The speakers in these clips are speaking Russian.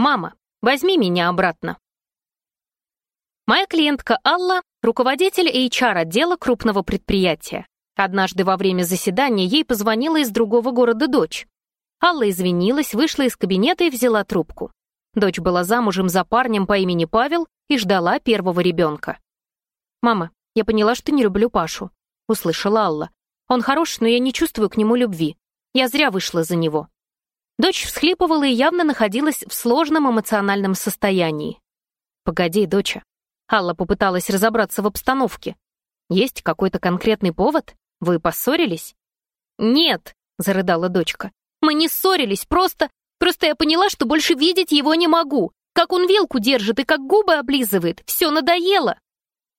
«Мама, возьми меня обратно». Моя клиентка Алла — руководитель HR-отдела крупного предприятия. Однажды во время заседания ей позвонила из другого города дочь. Алла извинилась, вышла из кабинета и взяла трубку. Дочь была замужем за парнем по имени Павел и ждала первого ребенка. «Мама, я поняла, что не люблю Пашу», — услышала Алла. «Он хорош, но я не чувствую к нему любви. Я зря вышла за него. Дочь всхлипывала и явно находилась в сложном эмоциональном состоянии. «Погоди, доча». Алла попыталась разобраться в обстановке. «Есть какой-то конкретный повод? Вы поссорились?» «Нет», — зарыдала дочка. «Мы не ссорились, просто... Просто я поняла, что больше видеть его не могу. Как он вилку держит и как губы облизывает. Все надоело».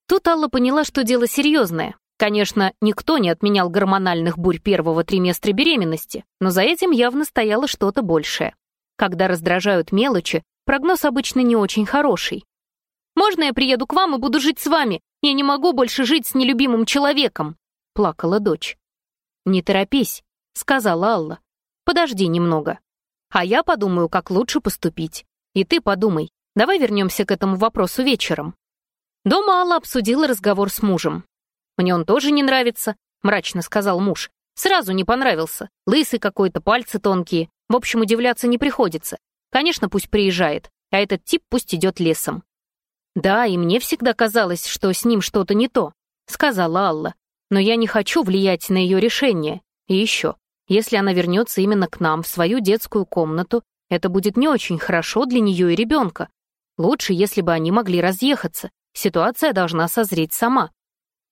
Тут Алла поняла, что дело серьезное. Конечно, никто не отменял гормональных бурь первого триместра беременности, но за этим явно стояло что-то большее. Когда раздражают мелочи, прогноз обычно не очень хороший. «Можно я приеду к вам и буду жить с вами? Я не могу больше жить с нелюбимым человеком!» — плакала дочь. «Не торопись», — сказала Алла. «Подожди немного. А я подумаю, как лучше поступить. И ты подумай. Давай вернемся к этому вопросу вечером». Дома Алла обсудила разговор с мужем. Мне он тоже не нравится», — мрачно сказал муж. «Сразу не понравился. Лысый какой-то, пальцы тонкие. В общем, удивляться не приходится. Конечно, пусть приезжает, а этот тип пусть идет лесом». «Да, и мне всегда казалось, что с ним что-то не то», — сказала Алла. «Но я не хочу влиять на ее решение. И еще, если она вернется именно к нам, в свою детскую комнату, это будет не очень хорошо для нее и ребенка. Лучше, если бы они могли разъехаться. Ситуация должна созреть сама.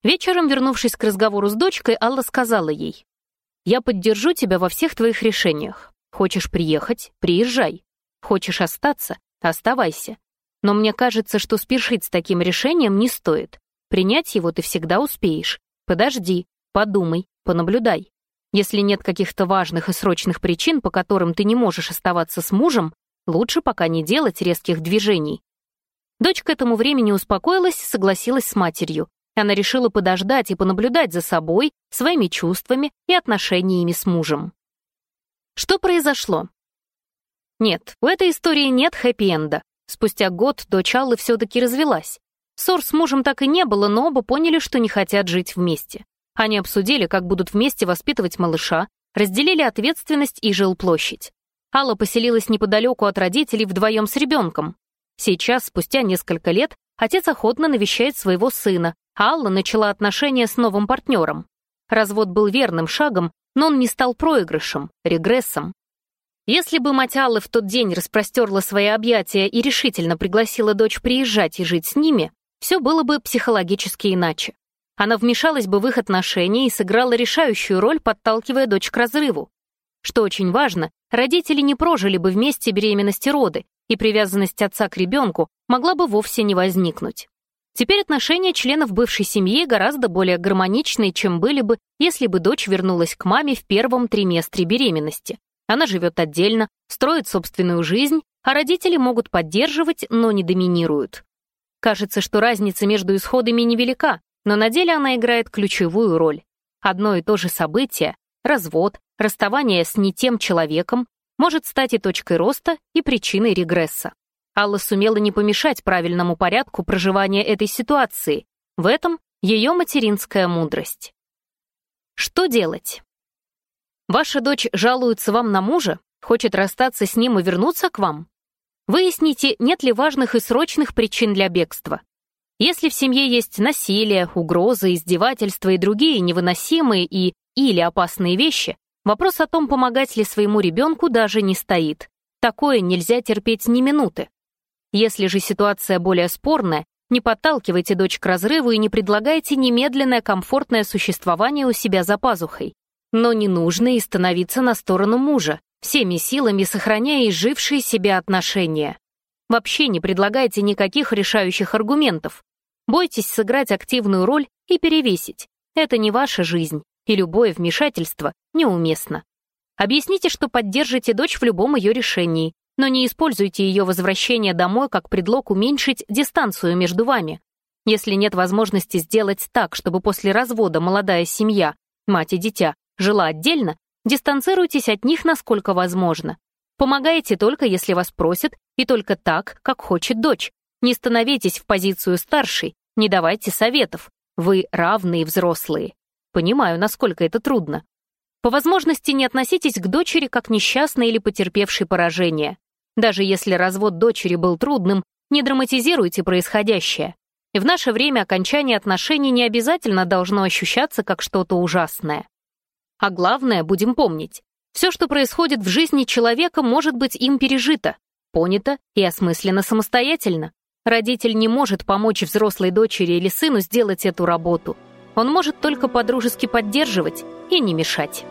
Вечером, вернувшись к разговору с дочкой, Алла сказала ей, «Я поддержу тебя во всех твоих решениях. Хочешь приехать — приезжай. Хочешь остаться — оставайся. Но мне кажется, что спешить с таким решением не стоит. Принять его ты всегда успеешь. Подожди, подумай, понаблюдай. Если нет каких-то важных и срочных причин, по которым ты не можешь оставаться с мужем, лучше пока не делать резких движений». Дочь к этому времени успокоилась, и согласилась с матерью. Она решила подождать и понаблюдать за собой, своими чувствами и отношениями с мужем. Что произошло? Нет, у этой истории нет хэппи-энда. Спустя год дочь Аллы все-таки развелась. Ссор с мужем так и не было, но оба поняли, что не хотят жить вместе. Они обсудили, как будут вместе воспитывать малыша, разделили ответственность и жилплощадь. Алла поселилась неподалеку от родителей вдвоем с ребенком. Сейчас, спустя несколько лет, отец охотно навещает своего сына, Алла начала отношения с новым партнером. Развод был верным шагом, но он не стал проигрышем, регрессом. Если бы мать Аллы в тот день распростерла свои объятия и решительно пригласила дочь приезжать и жить с ними, все было бы психологически иначе. Она вмешалась бы в их отношения и сыграла решающую роль, подталкивая дочь к разрыву. Что очень важно, родители не прожили бы вместе беременности роды, и привязанность отца к ребенку могла бы вовсе не возникнуть. Теперь отношения членов бывшей семьи гораздо более гармоничны, чем были бы, если бы дочь вернулась к маме в первом триместре беременности. Она живет отдельно, строит собственную жизнь, а родители могут поддерживать, но не доминируют. Кажется, что разница между исходами невелика, но на деле она играет ключевую роль. Одно и то же событие — развод, расставание с не тем человеком — может стать и точкой роста, и причиной регресса. Алла сумела не помешать правильному порядку проживания этой ситуации. В этом ее материнская мудрость. Что делать? Ваша дочь жалуется вам на мужа, хочет расстаться с ним и вернуться к вам? Выясните, нет ли важных и срочных причин для бегства. Если в семье есть насилие, угрозы, издевательства и другие невыносимые и или опасные вещи, вопрос о том, помогать ли своему ребенку, даже не стоит. Такое нельзя терпеть ни минуты. Если же ситуация более спорная, не подталкивайте дочь к разрыву и не предлагайте немедленное комфортное существование у себя за пазухой. Но не нужно и становиться на сторону мужа, всеми силами сохраняя изжившие себя отношения. Вообще не предлагайте никаких решающих аргументов. Бойтесь сыграть активную роль и перевесить. Это не ваша жизнь, и любое вмешательство неуместно. Объясните, что поддержите дочь в любом ее решении, но не используйте ее возвращение домой как предлог уменьшить дистанцию между вами. Если нет возможности сделать так, чтобы после развода молодая семья, мать и дитя, жила отдельно, дистанцируйтесь от них насколько возможно. Помогайте только, если вас просят, и только так, как хочет дочь. Не становитесь в позицию старшей, не давайте советов. Вы равные взрослые. Понимаю, насколько это трудно. По возможности не относитесь к дочери как несчастной или потерпевшей поражение. Даже если развод дочери был трудным, не драматизируйте происходящее. В наше время окончание отношений не обязательно должно ощущаться как что-то ужасное. А главное, будем помнить, все, что происходит в жизни человека, может быть им пережито, понято и осмысленно самостоятельно. Родитель не может помочь взрослой дочери или сыну сделать эту работу. Он может только подружески поддерживать и не мешать.